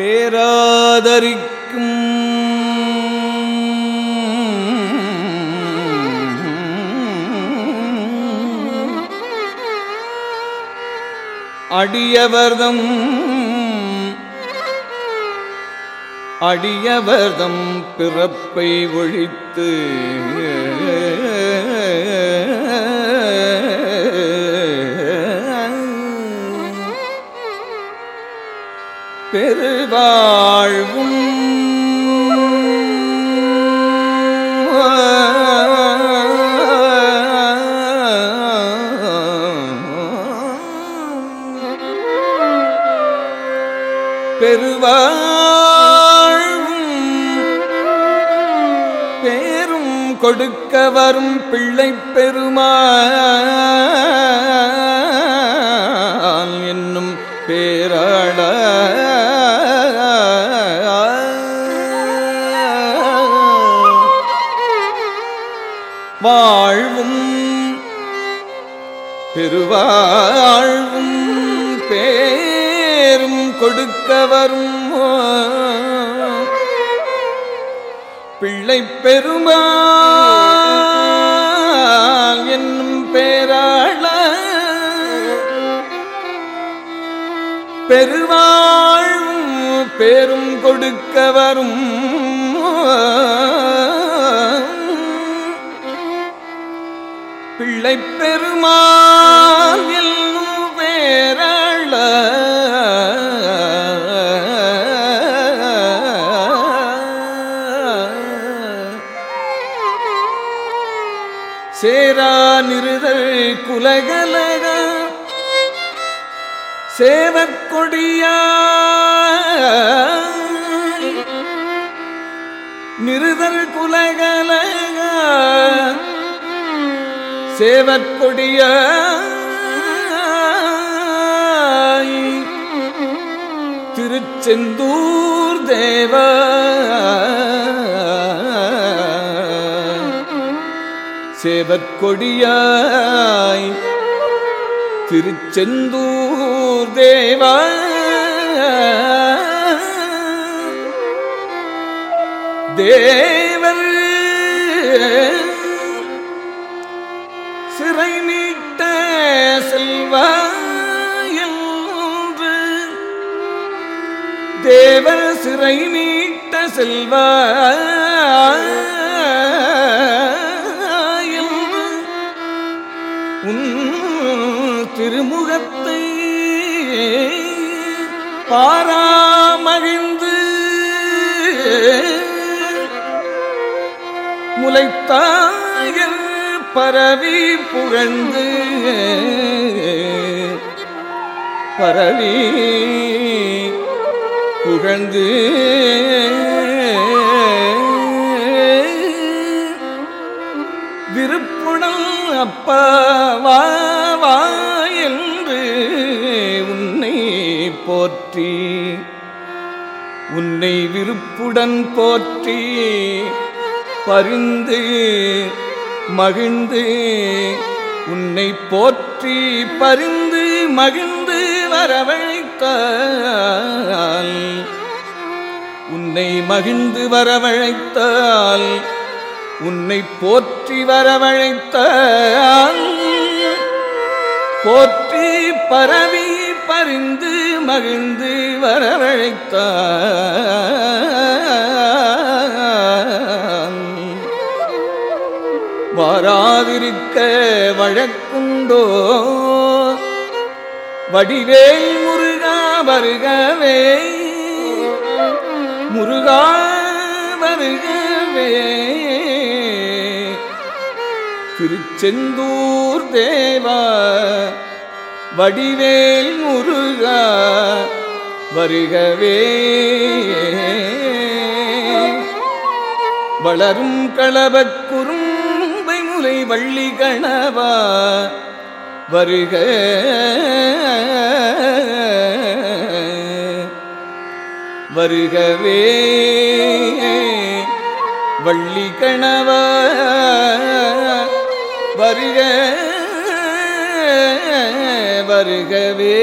பேராதரிக்கும். அடியவர்தம் அடியவர்தம் பிறப்பை ஒழித்து பெருவாழ்வும். பெருவாழ்வும். பேரும் கொடுக்க வரும் பிள்ளை பெருமாள். வாழ்வும் பெருவாழ்வும் பேரும் கொடுக்கவரும் பிள்ளை பெருமாள் என்னும் பேராள பெருவாழ்வும் பேரும் கொடுக்க வரும் நிறுதல் குலகலக. சேவக்கொடியா நிறுதல் குலகலக. சேவற்கொடிய திருச்செந்தூர் தேவா சேவற்கொடியாய் திருச்செந்தூர் தேவா. தேவர் சிறை நீட்ட செல்வாயன்று. தேவர் சிறை நீட்ட செல்வாய் பாராமகிழ்ந்து முளைத்தாயல் பரவி புகழ்ந்து பரவி புகழ்ந்து விருப்புணம் அப்பா போற்றி. உன்னை விருப்புடன் போற்றி. பரிந்து மகிழ்ந்து உன்னை போற்றி. பரிந்து மகிழ்ந்து வரவழைத்தால் உன்னை மகிழ்ந்து வரவழைத்தால் உன்னை போற்றி வரவழைத்தால் போற்றி பரவி பரிந்து மகிழ்ந்து வரவழைத்தான். வாராதிருக்க வழக்குண்டோ வடிவேல் முருகா வருகவே முருகா வருகவே. திருச்செந்தூர் தேவா வடிவேல் முருகா வருகவே. வளரும் களபக் குறும்பை முலை வள்ளி கணவா வருக. வருகவே. வள்ளி கணவா வருக. வருகவே